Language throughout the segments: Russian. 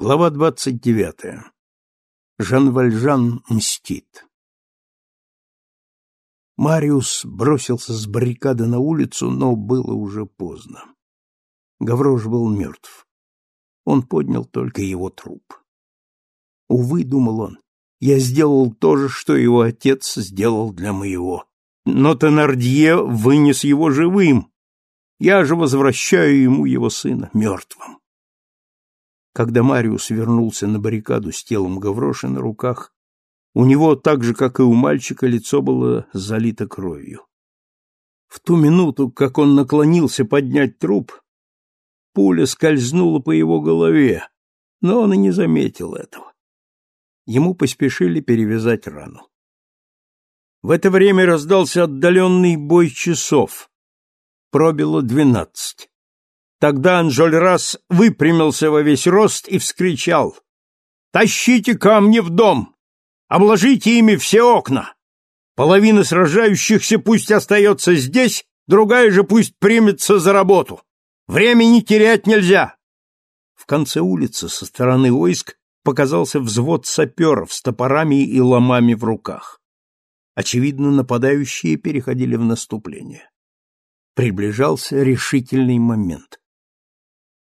Глава двадцать девятая. Жан Вальжан мстит. Мариус бросился с баррикады на улицу, но было уже поздно. Гаврош был мертв. Он поднял только его труп. Увы, думал он, я сделал то же, что его отец сделал для моего. Но Тенардье вынес его живым. Я же возвращаю ему его сына мертвым. Когда Мариус вернулся на баррикаду с телом Гавроши на руках, у него, так же, как и у мальчика, лицо было залито кровью. В ту минуту, как он наклонился поднять труп, пуля скользнула по его голове, но он и не заметил этого. Ему поспешили перевязать рану. В это время раздался отдаленный бой часов. Пробило двенадцать. Тогда Анжольрас выпрямился во весь рост и вскричал. «Тащите камни в дом! Обложите ими все окна! Половина сражающихся пусть остается здесь, другая же пусть примется за работу! Времени терять нельзя!» В конце улицы со стороны войск показался взвод саперов с топорами и ломами в руках. Очевидно, нападающие переходили в наступление. Приближался решительный момент.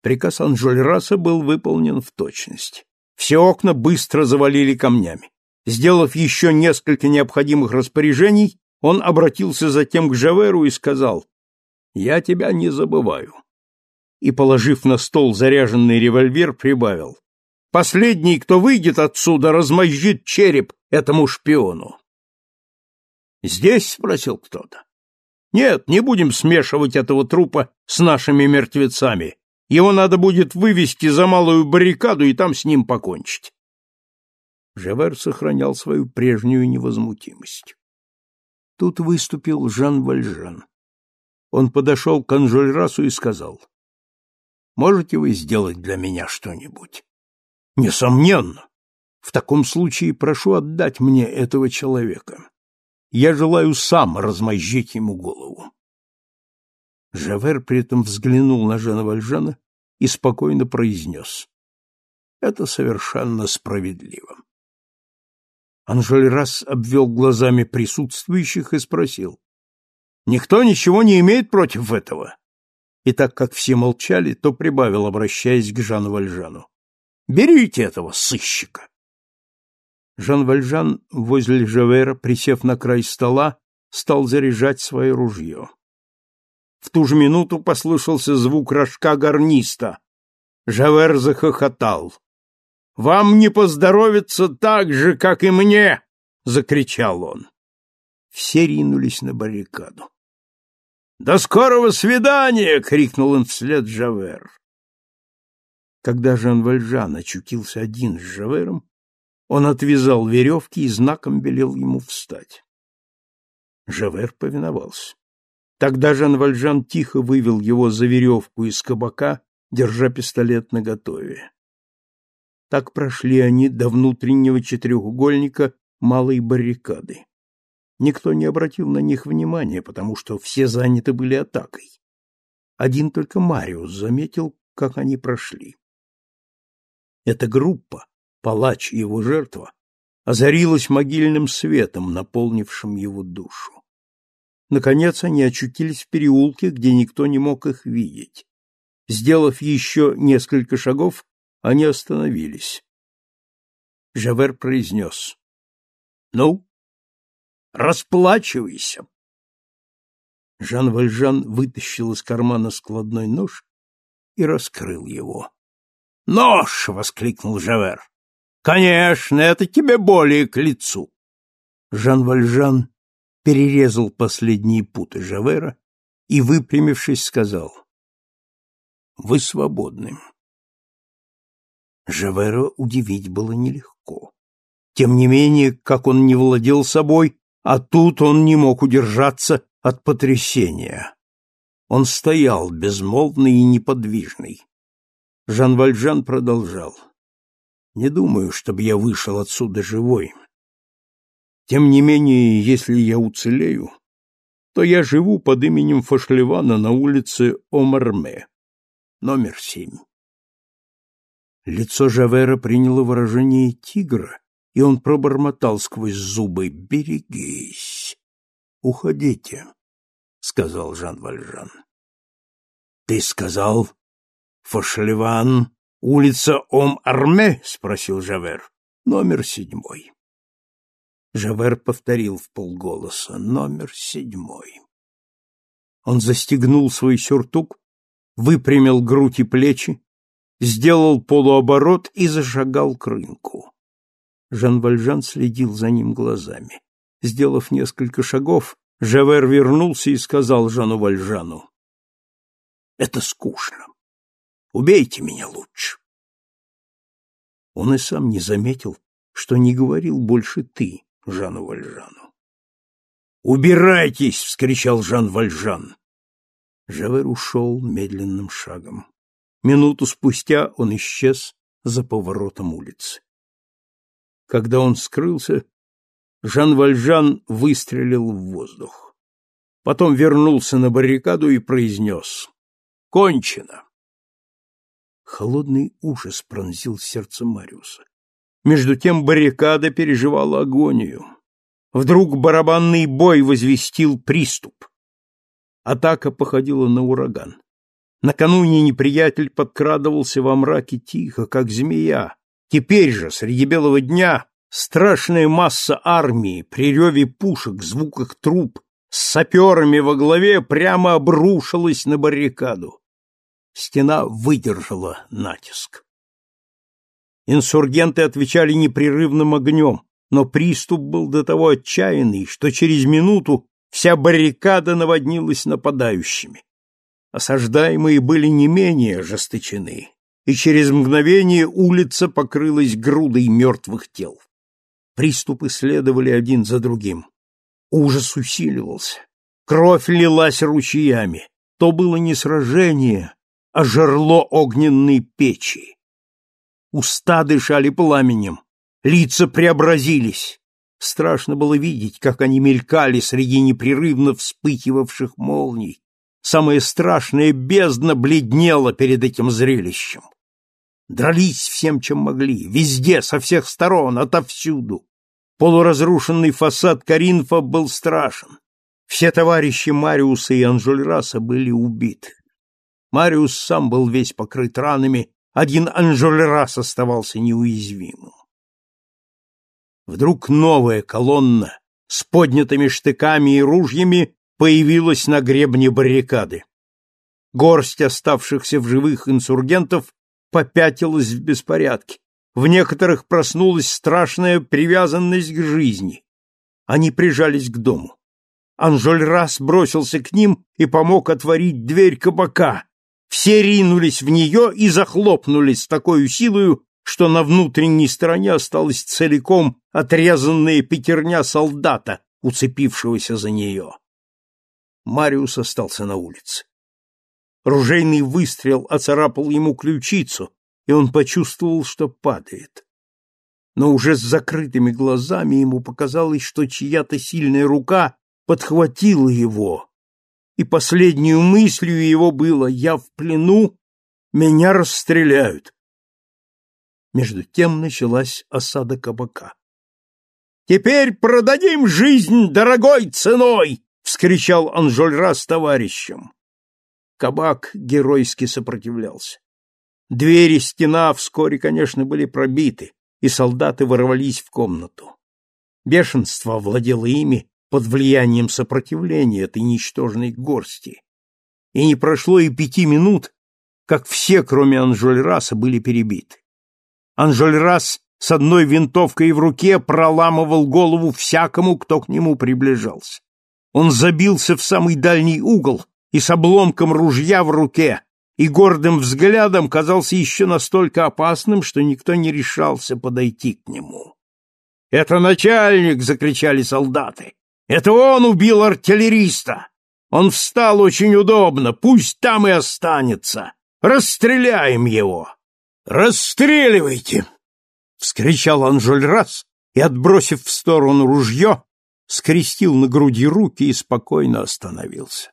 Приказ Анжольраса был выполнен в точности. Все окна быстро завалили камнями. Сделав еще несколько необходимых распоряжений, он обратился затем к Жаверу и сказал, «Я тебя не забываю». И, положив на стол заряженный револьвер, прибавил, «Последний, кто выйдет отсюда, размозжит череп этому шпиону». «Здесь?» — спросил кто-то. «Нет, не будем смешивать этого трупа с нашими мертвецами. Его надо будет вывести за малую баррикаду и там с ним покончить. Жавер сохранял свою прежнюю невозмутимость. Тут выступил Жан Вальжан. Он подошел к Анжольрасу и сказал, «Можете вы сделать для меня что-нибудь?» «Несомненно. В таком случае прошу отдать мне этого человека. Я желаю сам размозжить ему голову». Жавер при этом взглянул на Жана Вальжана и спокойно произнес. Это совершенно справедливо. Анжель раз обвел глазами присутствующих и спросил. Никто ничего не имеет против этого? И так как все молчали, то прибавил, обращаясь к Жану Вальжану. Берите этого сыщика. Жан Вальжан возле Жавера, присев на край стола, стал заряжать свое ружье. В ту же минуту послышался звук рожка гарниста. Жавер захохотал. «Вам не поздоровится так же, как и мне!» — закричал он. Все ринулись на баррикаду. «До скорого свидания!» — крикнул он вслед Жавер. Когда Жан Вальжан очутился один с Жавером, он отвязал веревки и знаком велел ему встать. Жавер повиновался. Тогда Жан Вальжан тихо вывел его за веревку из кабака, держа пистолет наготове. Так прошли они до внутреннего четырехугольника малой баррикады. Никто не обратил на них внимания, потому что все заняты были атакой. Один только Мариус заметил, как они прошли. Эта группа, палач и его жертва, озарилась могильным светом, наполнившим его душу. Наконец они очутились в переулке, где никто не мог их видеть. Сделав еще несколько шагов, они остановились. Жавер произнес. — Ну, расплачивайся. Жан Вальжан вытащил из кармана складной нож и раскрыл его. «Нож!» — воскликнул Жавер. «Конечно, это тебе более к лицу!» Жан Вальжан перерезал последние путы Жавера и, выпрямившись, сказал «Вы свободны». Жавера удивить было нелегко. Тем не менее, как он не владел собой, а тут он не мог удержаться от потрясения. Он стоял безмолвный и неподвижный. Жан Вальжан продолжал. «Не думаю, чтобы я вышел отсюда живой. Тем не менее, если я уцелею, то я живу под именем Фашлевана на улице Омарме, номер семь. Лицо Жавера приняло выражение тигра, и он пробормотал сквозь зубы «Берегись! Уходите!» — сказал Жан Вальжан. «Ты сказал, Фошлеван, улица Ом-Арме?» — спросил Жавер. «Номер седьмой». Жавер повторил в полголоса «Номер седьмой». Он застегнул свой сюртук, выпрямил грудь и плечи, сделал полуоборот и зашагал к рынку. Жан Вальжан следил за ним глазами. Сделав несколько шагов, Жавер вернулся и сказал Жану Вальжану, «Это скучно. Убейте меня лучше». Он и сам не заметил, что не говорил больше «ты» Жану Вальжану. «Убирайтесь!» — вскричал Жан Вальжан. Жавер ушел медленным шагом. Минуту спустя он исчез за поворотом улицы. Когда он скрылся, Жан Вальжан выстрелил в воздух. Потом вернулся на баррикаду и произнес «Кончено!». Холодный ужас пронзил сердце Мариуса. Между тем баррикада переживала агонию. Вдруг барабанный бой возвестил приступ. Атака походила на ураган. Накануне неприятель подкрадывался во мраке тихо, как змея. Теперь же, среди белого дня, страшная масса армии при реве пушек, звуках труп, с саперами во главе прямо обрушилась на баррикаду. Стена выдержала натиск. Инсургенты отвечали непрерывным огнем, но приступ был до того отчаянный, что через минуту вся баррикада наводнилась нападающими. Осаждаемые были не менее ожесточены, и через мгновение улица покрылась грудой мертвых тел. Приступы следовали один за другим. Ужас усиливался. Кровь лилась ручьями. То было не сражение, а жерло огненной печи. Уста дышали пламенем, лица преобразились. Страшно было видеть, как они мелькали среди непрерывно вспыхивавших молний, Самое страшное бездна бледнела перед этим зрелищем. Дрались всем, чем могли, везде, со всех сторон, отовсюду. Полуразрушенный фасад Каринфа был страшен. Все товарищи Мариуса и Анжульраса были убиты. Мариус сам был весь покрыт ранами, один Анжульрас оставался неуязвимым. Вдруг новая колонна с поднятыми штыками и ружьями появилась на гребне баррикады. Горсть оставшихся в живых инсургентов попятилась в беспорядке. В некоторых проснулась страшная привязанность к жизни. Они прижались к дому. Анжольрас бросился к ним и помог отворить дверь кабака. Все ринулись в нее и захлопнулись с такой силою, что на внутренней стороне осталась целиком отрезанная пятерня солдата, уцепившегося за нее. Мариус остался на улице. Ружейный выстрел оцарапал ему ключицу, и он почувствовал, что падает. Но уже с закрытыми глазами ему показалось, что чья-то сильная рука подхватила его, и последнюю мыслью его было «Я в плену, меня расстреляют». Между тем началась осада кабака. «Теперь продадим жизнь дорогой ценой!» — вскричал Анжольра с товарищем. Кабак геройски сопротивлялся. Двери, стена вскоре, конечно, были пробиты, и солдаты ворвались в комнату. Бешенство владело ими под влиянием сопротивления этой ничтожной горсти. И не прошло и пяти минут, как все, кроме Анжольраса, были перебиты. Анжольрас с одной винтовкой в руке проламывал голову всякому, кто к нему приближался. Он забился в самый дальний угол и с обломком ружья в руке, и гордым взглядом казался еще настолько опасным, что никто не решался подойти к нему. «Это начальник!» — закричали солдаты. «Это он убил артиллериста! Он встал очень удобно, пусть там и останется! Расстреляем его!» «Расстреливайте!» — вскричал Анжольрас и, отбросив в сторону ружье, скрестил на груди руки и спокойно остановился.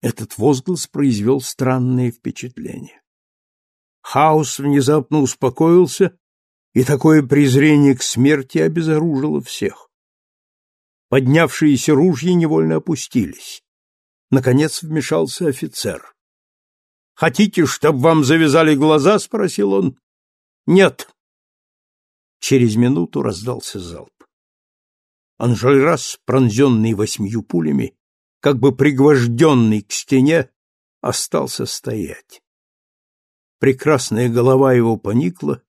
Этот возглас произвел странное впечатление. Хаос внезапно успокоился, и такое презрение к смерти обезоружило всех. Поднявшиеся ружья невольно опустились. Наконец вмешался офицер. — Хотите, чтобы вам завязали глаза? — спросил он. — Нет. Через минуту раздался залп. Анжельрас, пронзенный восьмью пулями, как бы пригвожденный к стене, остался стоять. Прекрасная голова его поникла,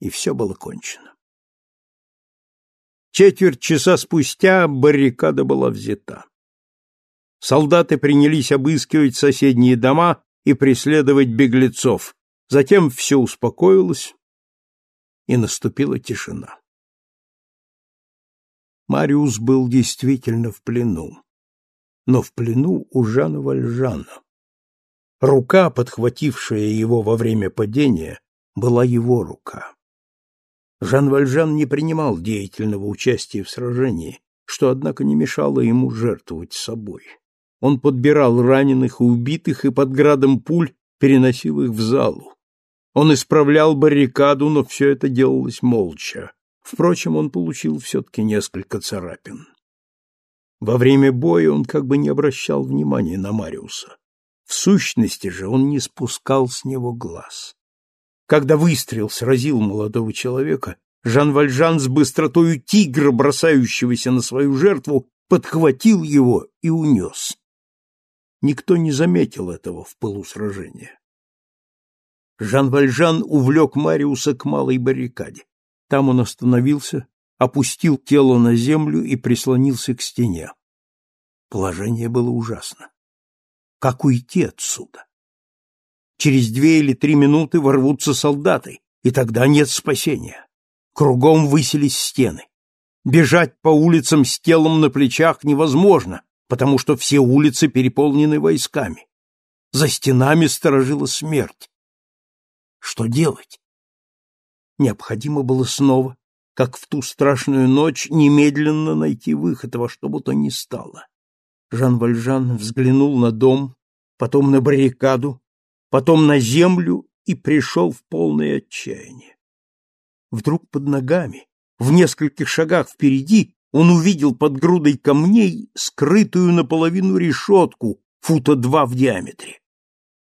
и все было кончено. Четверть часа спустя баррикада была взята. Солдаты принялись обыскивать соседние дома и преследовать беглецов. Затем все успокоилось, и наступила тишина. Мариус был действительно в плену, но в плену у Жана Вальжана. Рука, подхватившая его во время падения, была его рука. Жан Вальжан не принимал деятельного участия в сражении, что, однако, не мешало ему жертвовать собой. Он подбирал раненых и убитых и под градом пуль переносил их в залу. Он исправлял баррикаду, но все это делалось молча. Впрочем, он получил все-таки несколько царапин. Во время боя он как бы не обращал внимания на Мариуса. В сущности же он не спускал с него глаз. Когда выстрел сразил молодого человека, Жан Вальжан с быстротою тигра, бросающегося на свою жертву, подхватил его и унес. Никто не заметил этого в пылу сражения. Жан Вальжан увлек Мариуса к малой баррикаде. Там он остановился, опустил тело на землю и прислонился к стене. Положение было ужасно. Как уйти отсюда? Через две или три минуты ворвутся солдаты, и тогда нет спасения. Кругом высились стены. Бежать по улицам с телом на плечах невозможно, потому что все улицы переполнены войсками. За стенами сторожила смерть. Что делать? Необходимо было снова, как в ту страшную ночь, немедленно найти выход во что бы то ни стало. Жан Вальжан взглянул на дом, потом на баррикаду, потом на землю и пришел в полное отчаяние. Вдруг под ногами, в нескольких шагах впереди, он увидел под грудой камней скрытую наполовину решетку фута два в диаметре.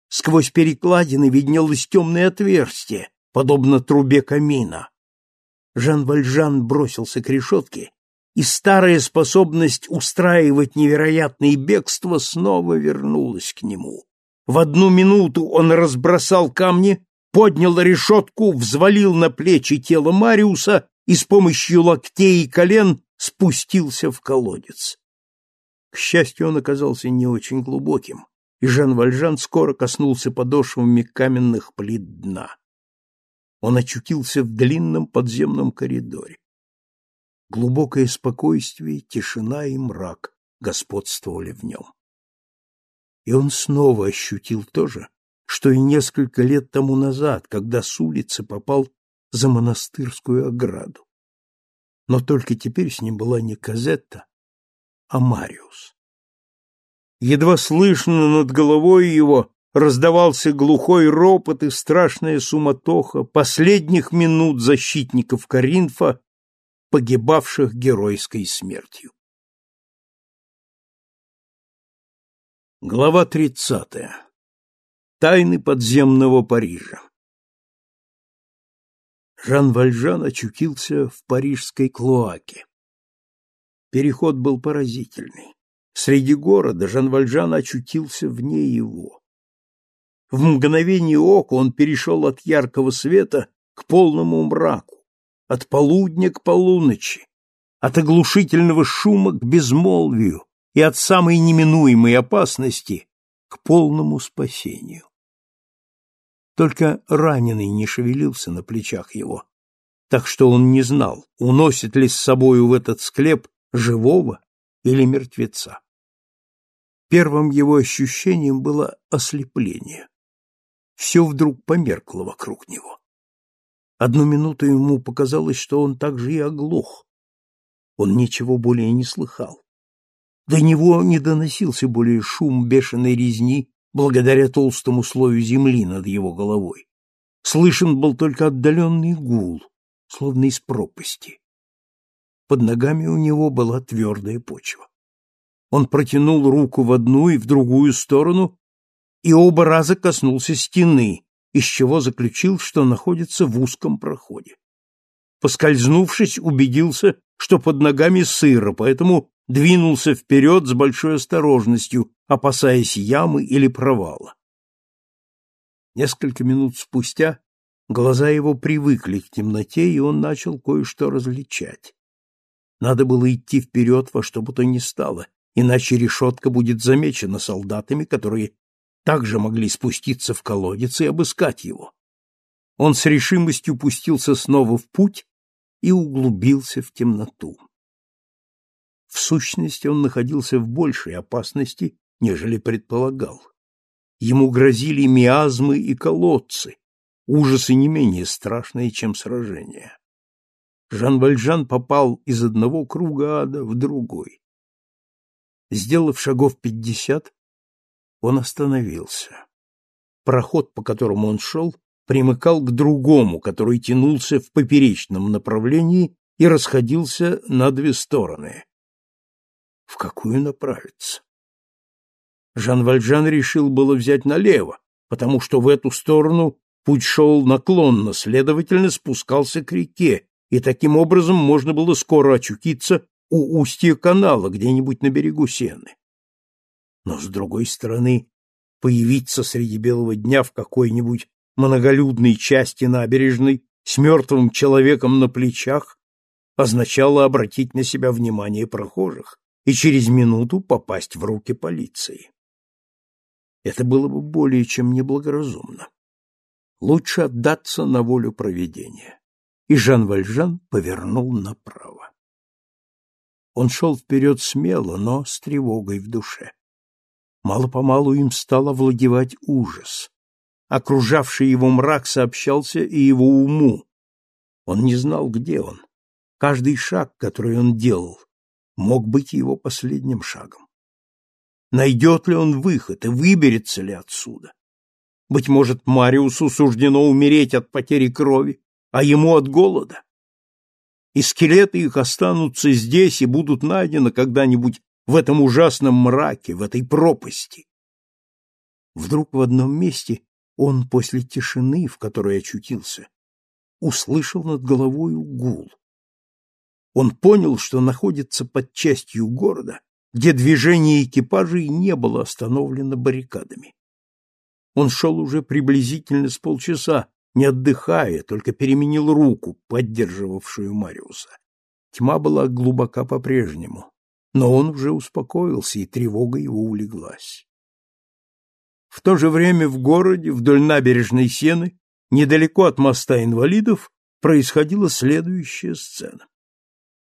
Сквозь перекладины виднелось темное отверстие, подобно трубе камина. Жан Вальжан бросился к решетке, и старая способность устраивать невероятные бегства снова вернулась к нему. В одну минуту он разбросал камни, поднял решетку, взвалил на плечи тело Мариуса и с помощью локтей и колен спустился в колодец. К счастью, он оказался не очень глубоким, и Жан Вальжан скоро коснулся подошвами каменных плит дна. Он очутился в длинном подземном коридоре. Глубокое спокойствие, тишина и мрак господствовали в нем. И он снова ощутил то же, что и несколько лет тому назад, когда с улицы попал за монастырскую ограду но только теперь с ним была не Казетта, а Мариус. Едва слышно над головой его раздавался глухой ропот и страшная суматоха последних минут защитников Каринфа, погибавших геройской смертью. Глава тридцатая. Тайны подземного Парижа. Жан Вальжан очутился в парижской клоаке. Переход был поразительный. Среди города Жан Вальжан очутился вне его. В мгновение ока он перешел от яркого света к полному мраку, от полудня к полуночи, от оглушительного шума к безмолвию и от самой неминуемой опасности к полному спасению. Только раненый не шевелился на плечах его, так что он не знал, уносит ли с собою в этот склеп живого или мертвеца. Первым его ощущением было ослепление. Все вдруг померкло вокруг него. Одну минуту ему показалось, что он также и оглох. Он ничего более не слыхал. До него не доносился более шум бешеной резни благодаря толстому слою земли над его головой. слышен был только отдаленный гул, словно из пропасти. Под ногами у него была твердая почва. Он протянул руку в одну и в другую сторону и оба раза коснулся стены, из чего заключил, что находится в узком проходе. Поскользнувшись, убедился, что под ногами сыро, поэтому двинулся вперед с большой осторожностью, опасаясь ямы или провала. Несколько минут спустя глаза его привыкли к темноте, и он начал кое-что различать. Надо было идти вперед во что бы то ни стало, иначе решетка будет замечена солдатами, которые также могли спуститься в колодец и обыскать его. Он с решимостью пустился снова в путь и углубился в темноту. В сущности, он находился в большей опасности, нежели предполагал. Ему грозили миазмы и колодцы, ужасы не менее страшные, чем сражения. Жан Вальжан попал из одного круга ада в другой. Сделав шагов пятьдесят, он остановился. Проход, по которому он шел, примыкал к другому, который тянулся в поперечном направлении и расходился на две стороны. В какую направиться? Жан Вальжан решил было взять налево, потому что в эту сторону путь шел наклонно, следовательно, спускался к реке, и таким образом можно было скоро очутиться у устья канала где-нибудь на берегу Сены. Но, с другой стороны, появиться среди белого дня в какой-нибудь многолюдной части набережной с мертвым человеком на плечах означало обратить на себя внимание прохожих и через минуту попасть в руки полиции. Это было бы более чем неблагоразумно. Лучше отдаться на волю проведения. И Жан Вальжан повернул направо. Он шел вперед смело, но с тревогой в душе. Мало-помалу им стал овладевать ужас. Окружавший его мрак сообщался и его уму. Он не знал, где он. Каждый шаг, который он делал, мог быть его последним шагом. Найдет ли он выход и выберется ли отсюда? Быть может, Мариусу суждено умереть от потери крови, а ему от голода? и скелеты их останутся здесь и будут найдены когда-нибудь в этом ужасном мраке, в этой пропасти. Вдруг в одном месте он после тишины, в которой очутился, услышал над головой гул. Он понял, что находится под частью города, где движение экипажей не было остановлено баррикадами. Он шел уже приблизительно с полчаса, не отдыхая, только переменил руку, поддерживавшую Мариуса. Тьма была глубока по-прежнему, но он уже успокоился, и тревога его улеглась. В то же время в городе, вдоль набережной Сены, недалеко от моста инвалидов, происходила следующая сцена.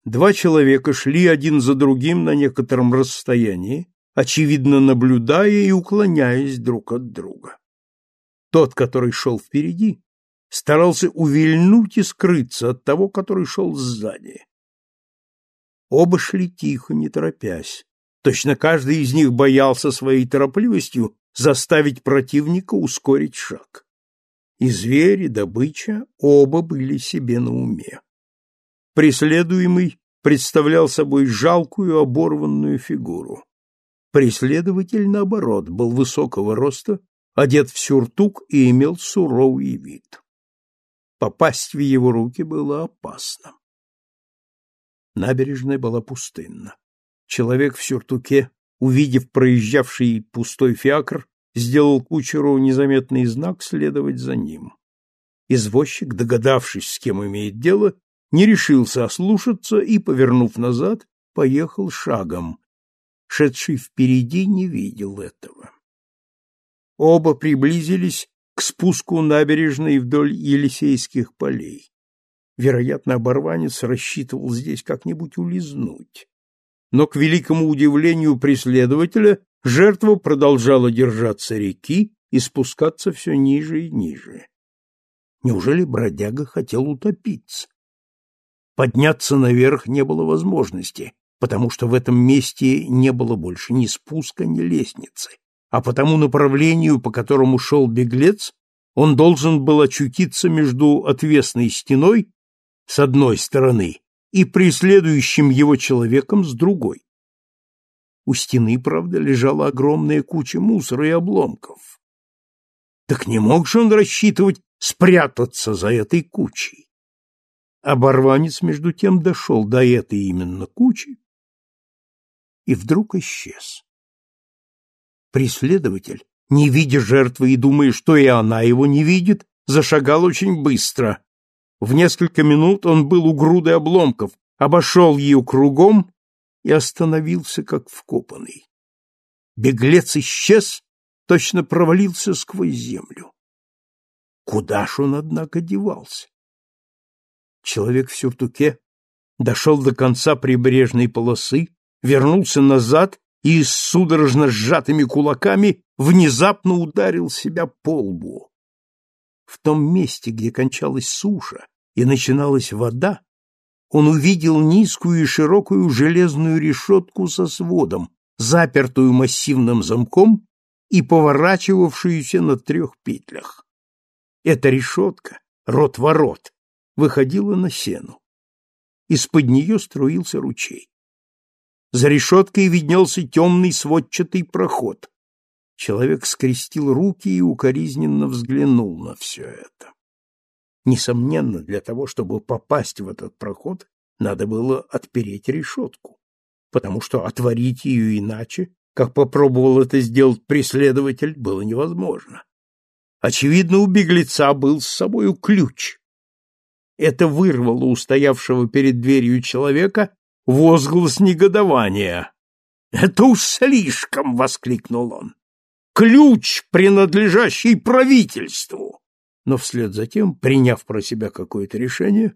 Два человека шли один за другим на некотором расстоянии, очевидно наблюдая и уклоняясь друг от друга. Тот, который шел впереди, старался увильнуть и скрыться от того, который шел сзади. Оба шли тихо, не торопясь. Точно каждый из них боялся своей торопливостью заставить противника ускорить шаг. И звери, и добыча оба были себе на уме. Преследуемый представлял собой жалкую оборванную фигуру. Преследователь, наоборот, был высокого роста, одет в сюртук и имел суровый вид. Попасть в его руки было опасно. Набережная была пустынна. Человек в сюртуке, увидев проезжавший пустой фиакр, сделал кучеру незаметный знак следовать за ним. Извозчик, догадавшись, с кем имеет дело, не решился ослушаться и, повернув назад, поехал шагом. Шедший впереди не видел этого. Оба приблизились к спуску набережной вдоль Елисейских полей. Вероятно, оборванец рассчитывал здесь как-нибудь улизнуть. Но, к великому удивлению преследователя, жертва продолжала держаться реки и спускаться все ниже и ниже. Неужели бродяга хотел утопиться? Подняться наверх не было возможности, потому что в этом месте не было больше ни спуска, ни лестницы а по тому направлению, по которому шел беглец, он должен был очутиться между отвесной стеной с одной стороны и преследующим его человеком с другой. У стены, правда, лежала огромная куча мусора и обломков. Так не мог же он рассчитывать спрятаться за этой кучей? Оборванец, между тем, дошел до этой именно кучи и вдруг исчез. Преследователь, не видя жертвы и думая, что и она его не видит, зашагал очень быстро. В несколько минут он был у груды обломков, обошел ее кругом и остановился, как вкопанный. Беглец исчез, точно провалился сквозь землю. Куда ж он, однако, девался? Человек в сюртуке дошел до конца прибрежной полосы, вернулся назад и с судорожно сжатыми кулаками внезапно ударил себя по лбу. В том месте, где кончалась суша и начиналась вода, он увидел низкую и широкую железную решетку со сводом, запертую массивным замком и поворачивавшуюся на трех петлях. Эта решетка, рот ворот, выходила на сену. Из-под нее струился ручей. За решеткой виднелся темный сводчатый проход. Человек скрестил руки и укоризненно взглянул на все это. Несомненно, для того, чтобы попасть в этот проход, надо было отпереть решетку, потому что отворить ее иначе, как попробовал это сделать преследователь, было невозможно. Очевидно, у беглеца был с собою ключ. Это вырвало у стоявшего перед дверью человека возглас негодования. «Это уж слишком!» — воскликнул он. «Ключ, принадлежащий правительству!» Но вслед за тем, приняв про себя какое-то решение,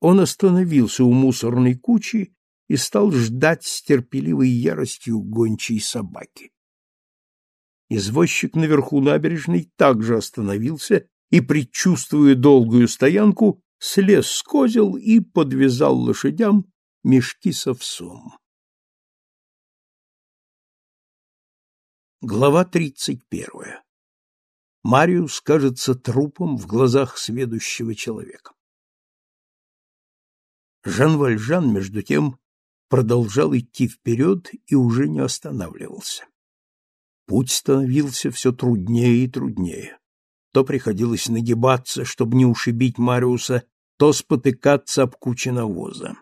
он остановился у мусорной кучи и стал ждать с терпеливой яростью гончей собаки. Извозчик наверху набережной также остановился и, предчувствуя долгую стоянку, слез с козел и подвязал лошадям Мешки с овсом. Глава тридцать первая. Мариус кажется трупом в глазах сведущего человека. Жан Вальжан, между тем, продолжал идти вперед и уже не останавливался. Путь становился все труднее и труднее. То приходилось нагибаться, чтобы не ушибить Мариуса, то спотыкаться об куче навоза.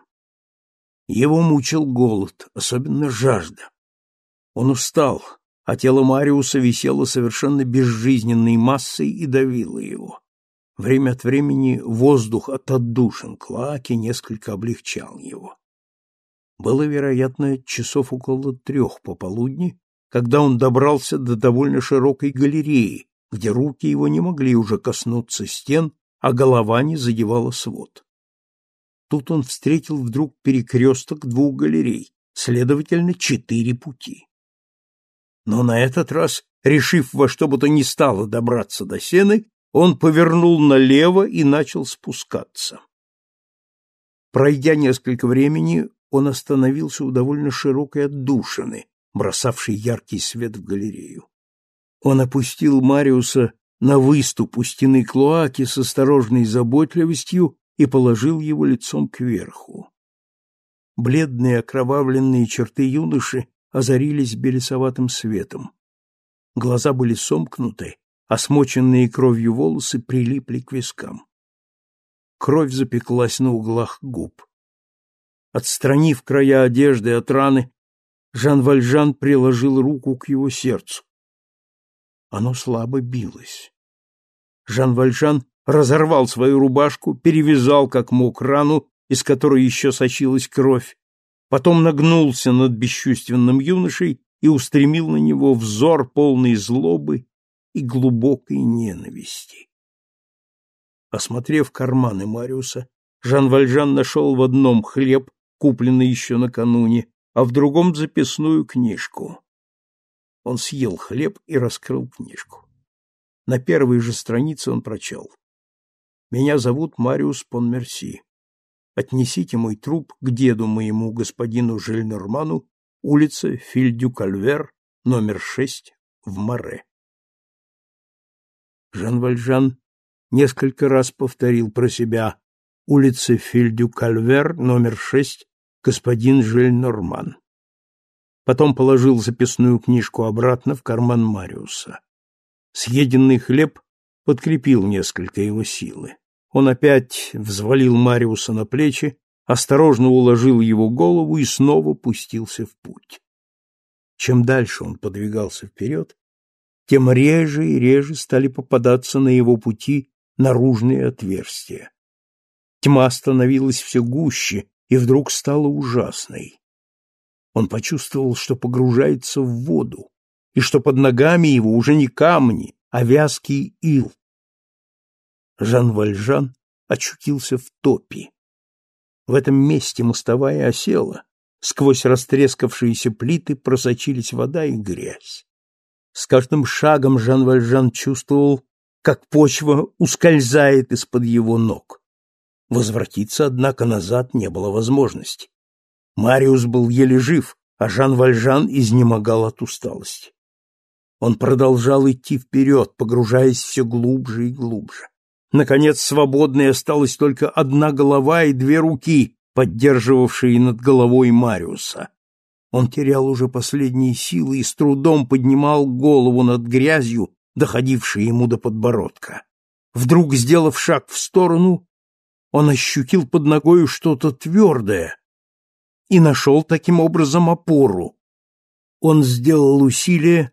Его мучил голод, особенно жажда. Он устал, а тело Мариуса висело совершенно безжизненной массой и давило его. Время от времени воздух от отдушин Клаки несколько облегчал его. Было, вероятно, часов около трех пополудни, когда он добрался до довольно широкой галереи, где руки его не могли уже коснуться стен, а голова не задевала свод. Тут он встретил вдруг перекресток двух галерей, следовательно, четыре пути. Но на этот раз, решив во что бы то ни стало добраться до сены, он повернул налево и начал спускаться. Пройдя несколько времени, он остановился у довольно широкой отдушины, бросавшей яркий свет в галерею. Он опустил Мариуса на выступ у стены клоаки с осторожной заботливостью и положил его лицом кверху. Бледные окровавленные черты юноши озарились белесоватым светом. Глаза были сомкнуты, а смоченные кровью волосы прилипли к вискам. Кровь запеклась на углах губ. Отстранив края одежды от раны, Жан Вальжан приложил руку к его сердцу. Оно слабо билось. Жан Вальжан разорвал свою рубашку, перевязал как мог рану, из которой еще сочилась кровь, потом нагнулся над бесчувственным юношей и устремил на него взор полный злобы и глубокой ненависти. Осмотрев карманы Мариуса, Жан Вальжан нашел в одном хлеб, купленный еще накануне, а в другом записную книжку. Он съел хлеб и раскрыл книжку. На первой же странице он прочел. Меня зовут Мариус Понмерси. Отнесите мой труп к деду моему, господину Жильнорману, улица Фильдю-Кальвер, номер 6, в Море. Жан Вальжан несколько раз повторил про себя улица Фильдю-Кальвер, номер 6, господин Жиль-Норман. Потом положил записную книжку обратно в карман Мариуса. Съеденный хлеб подкрепил несколько его силы. Он опять взвалил Мариуса на плечи, осторожно уложил его голову и снова пустился в путь. Чем дальше он подвигался вперед, тем реже и реже стали попадаться на его пути наружные отверстия. Тьма становилась все гуще и вдруг стала ужасной. Он почувствовал, что погружается в воду, и что под ногами его уже не камни, а вязкий ил. Жан Вальжан очутился в топе. В этом месте мостовая осела, сквозь растрескавшиеся плиты просочились вода и грязь. С каждым шагом Жан Вальжан чувствовал, как почва ускользает из-под его ног. Возвратиться, однако, назад не было возможности. Мариус был еле жив, а Жан Вальжан изнемогал от усталости. Он продолжал идти вперед, погружаясь все глубже и глубже. Наконец, свободной осталась только одна голова и две руки, поддерживавшие над головой Мариуса. Он терял уже последние силы и с трудом поднимал голову над грязью, доходившей ему до подбородка. Вдруг, сделав шаг в сторону, он ощутил под ногою что-то твердое и нашел таким образом опору. Он сделал усилие,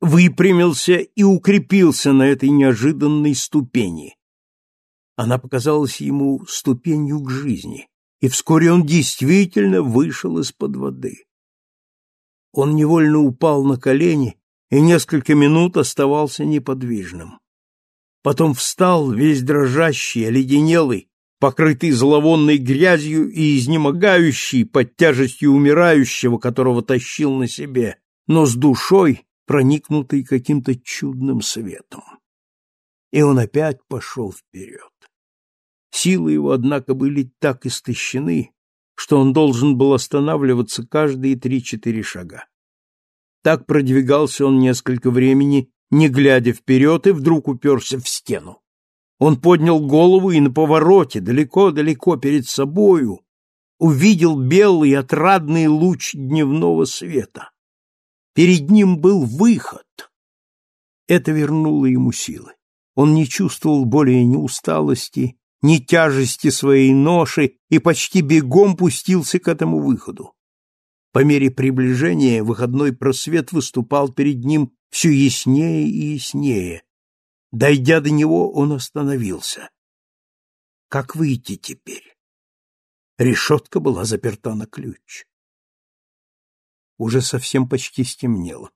выпрямился и укрепился на этой неожиданной ступени. Она показалась ему ступенью к жизни, и вскоре он действительно вышел из-под воды. Он невольно упал на колени и несколько минут оставался неподвижным. Потом встал, весь дрожащий, оледенелый, покрытый зловонной грязью и изнемогающий под тяжестью умирающего, которого тащил на себе, но с душой, проникнутой каким-то чудным светом. И он опять пошел вперед. Силы его, однако, были так истощены, что он должен был останавливаться каждые три-четыре шага. Так продвигался он несколько времени, не глядя вперед, и вдруг уперся в стену. Он поднял голову и на повороте, далеко-далеко перед собою, увидел белый отрадный луч дневного света. Перед ним был выход. Это вернуло ему силы. Он не чувствовал более ни усталости, ни тяжести своей ноши и почти бегом пустился к этому выходу. По мере приближения выходной просвет выступал перед ним все яснее и яснее. Дойдя до него, он остановился. Как выйти теперь? Решетка была заперта на ключ. Уже совсем почти стемнело.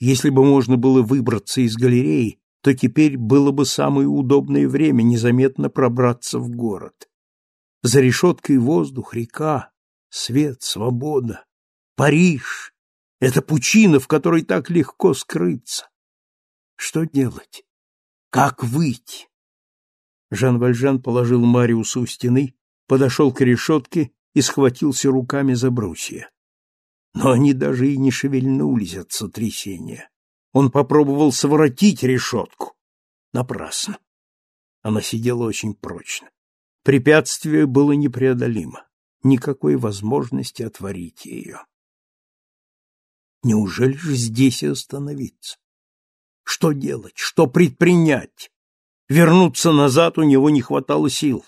Если бы можно было выбраться из галереи, то теперь было бы самое удобное время незаметно пробраться в город. За решеткой воздух, река, свет, свобода. Париж — это пучина, в которой так легко скрыться. Что делать? Как выйти? Жан Вальжан положил Мариуса у стены, подошел к решетке и схватился руками за брусья. Но они даже и не шевельнулись от сотрясения. Он попробовал своротить решетку. Напрасно. Она сидела очень прочно. Препятствие было непреодолимо. Никакой возможности отворить ее. Неужели же здесь и остановиться? Что делать? Что предпринять? Вернуться назад у него не хватало сил.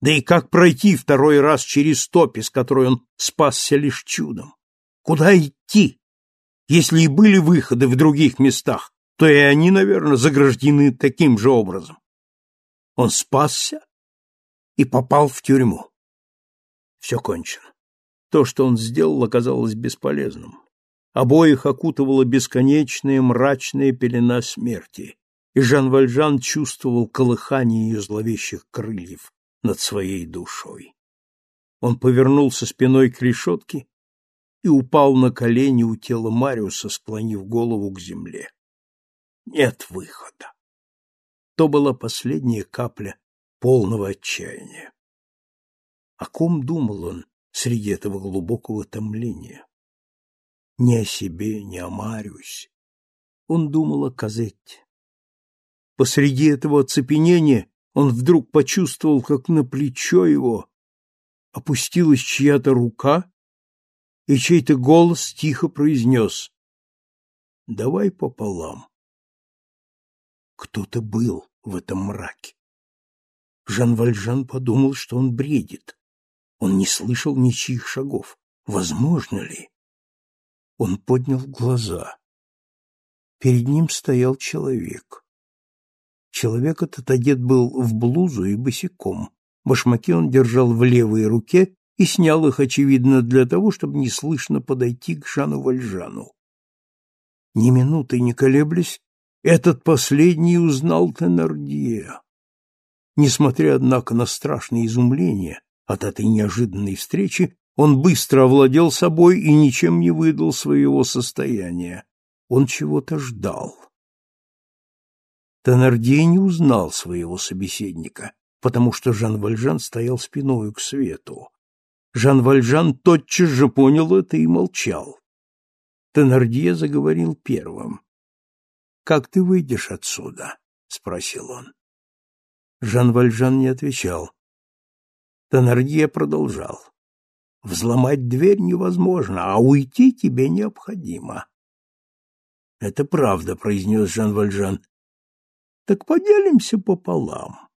Да и как пройти второй раз через топь, из которой он спасся лишь чудом? Куда идти? Если и были выходы в других местах, то и они, наверное, заграждены таким же образом. Он спасся и попал в тюрьму. Все кончено. То, что он сделал, оказалось бесполезным. Обоих окутывала бесконечная мрачная пелена смерти, и Жан Вальжан чувствовал колыхание ее зловещих крыльев над своей душой. Он повернулся спиной к решетке и упал на колени у тела Мариуса, склонив голову к земле. Нет выхода. То была последняя капля полного отчаяния. О ком думал он среди этого глубокого томления? Ни о себе, ни о Мариусе. Он думал о Казетте. Посреди этого оцепенения он вдруг почувствовал, как на плечо его опустилась чья-то рука, и чей-то голос тихо произнес «Давай пополам». Кто-то был в этом мраке. Жан Вальжан подумал, что он бредит. Он не слышал ничьих шагов. Возможно ли? Он поднял глаза. Перед ним стоял человек. Человек этот одет был в блузу и босиком. Башмаки он держал в левой руке и снял их, очевидно, для того, чтобы неслышно подойти к Жану Вальжану. Ни минуты не колеблясь, этот последний узнал Теннердье. Несмотря, однако, на страшное изумление от этой неожиданной встречи, он быстро овладел собой и ничем не выдал своего состояния. Он чего-то ждал. Теннердье не узнал своего собеседника, потому что Жан Вальжан стоял спиной к свету. Жан Вальжан тотчас же понял это и молчал. Теннердье заговорил первым. «Как ты выйдешь отсюда?» — спросил он. Жан Вальжан не отвечал. Теннердье продолжал. «Взломать дверь невозможно, а уйти тебе необходимо». «Это правда», — произнес Жан Вальжан. «Так поделимся пополам».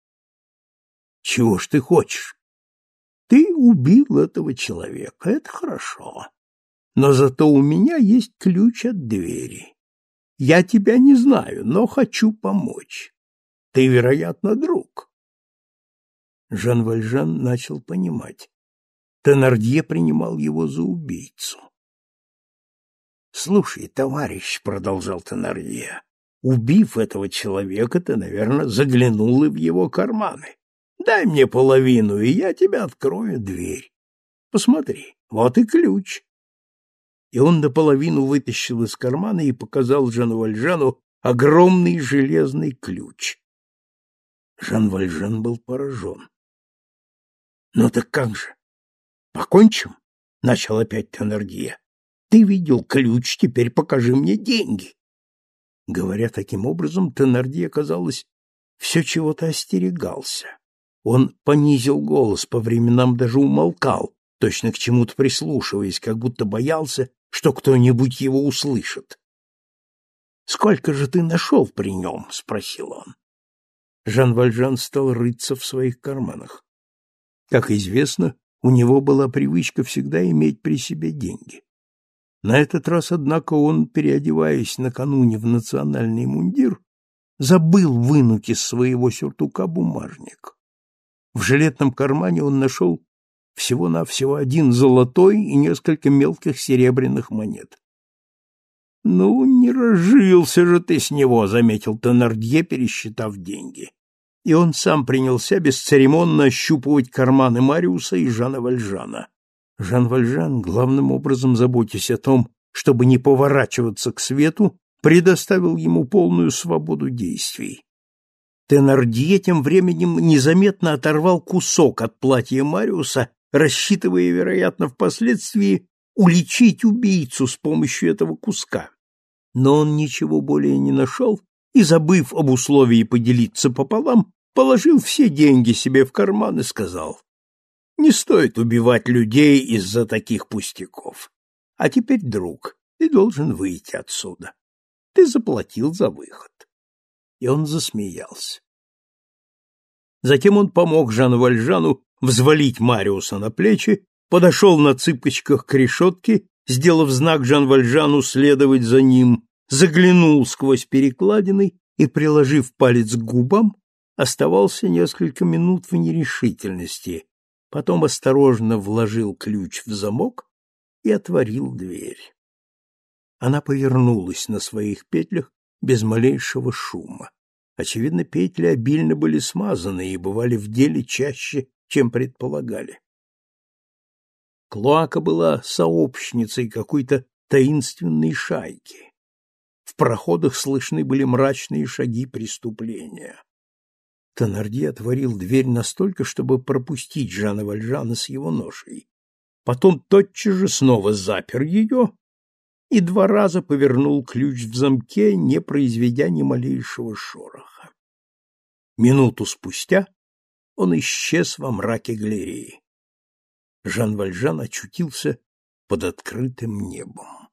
«Чего ж ты хочешь?» «Ты убил этого человека, это хорошо. Но зато у меня есть ключ от двери. Я тебя не знаю, но хочу помочь. Ты, вероятно, друг. Жан Вальжан начал понимать. Тенардье принимал его за убийцу. «Слушай, товарищ», — продолжал Тенардье, — «убив этого человека, ты, наверное, заглянул и в его карманы. Дай мне половину, и я тебе открою дверь. Посмотри, вот и ключ и он наполовину вытащил из кармана и показал Жану Вальжану огромный железный ключ. Жан Вальжан был поражен. — Ну так как же? Покончим? — начал опять Теннердье. — Ты видел ключ, теперь покажи мне деньги. Говоря таким образом, Теннердье, казалось, все чего-то остерегался. Он понизил голос, по временам даже умолкал, точно к чему-то прислушиваясь, как будто боялся, что кто-нибудь его услышит. «Сколько же ты нашел при нем?» — спросил он. Жан Вальжан стал рыться в своих карманах. Как известно, у него была привычка всегда иметь при себе деньги. На этот раз, однако, он, переодеваясь накануне в национальный мундир, забыл вынуть из своего сюртука бумажник. В жилетном кармане он нашел всего-навсего один золотой и несколько мелких серебряных монет. — Ну, не разжился же ты с него, — заметил Теннердье, пересчитав деньги. И он сам принялся бесцеремонно ощупывать карманы Мариуса и Жана Вальжана. Жан Вальжан, главным образом заботясь о том, чтобы не поворачиваться к свету, предоставил ему полную свободу действий. Теннердье тем временем незаметно оторвал кусок от платья Мариуса рассчитывая, вероятно, впоследствии уличить убийцу с помощью этого куска. Но он ничего более не нашел и, забыв об условии поделиться пополам, положил все деньги себе в карман и сказал, «Не стоит убивать людей из-за таких пустяков. А теперь, друг, ты должен выйти отсюда. Ты заплатил за выход». И он засмеялся. Затем он помог Жану Вальжану взвалить Мариуса на плечи, подошел на цыпочках к решетке, сделав знак Жан Вальжану следовать за ним, заглянул сквозь перекладины и, приложив палец к губам, оставался несколько минут в нерешительности, потом осторожно вложил ключ в замок и отворил дверь. Она повернулась на своих петлях без малейшего шума. Очевидно, петли обильно были смазаны и бывали в деле чаще, чем предполагали. Клоака была сообщницей какой-то таинственной шайки. В проходах слышны были мрачные шаги преступления. Тонарди отворил дверь настолько, чтобы пропустить Жана Вальжана с его ношей. Потом тотчас же снова запер ее и два раза повернул ключ в замке, не произведя ни малейшего шороха. Минуту спустя он исчез во мраке галереи. Жан Вальжан очутился под открытым небом.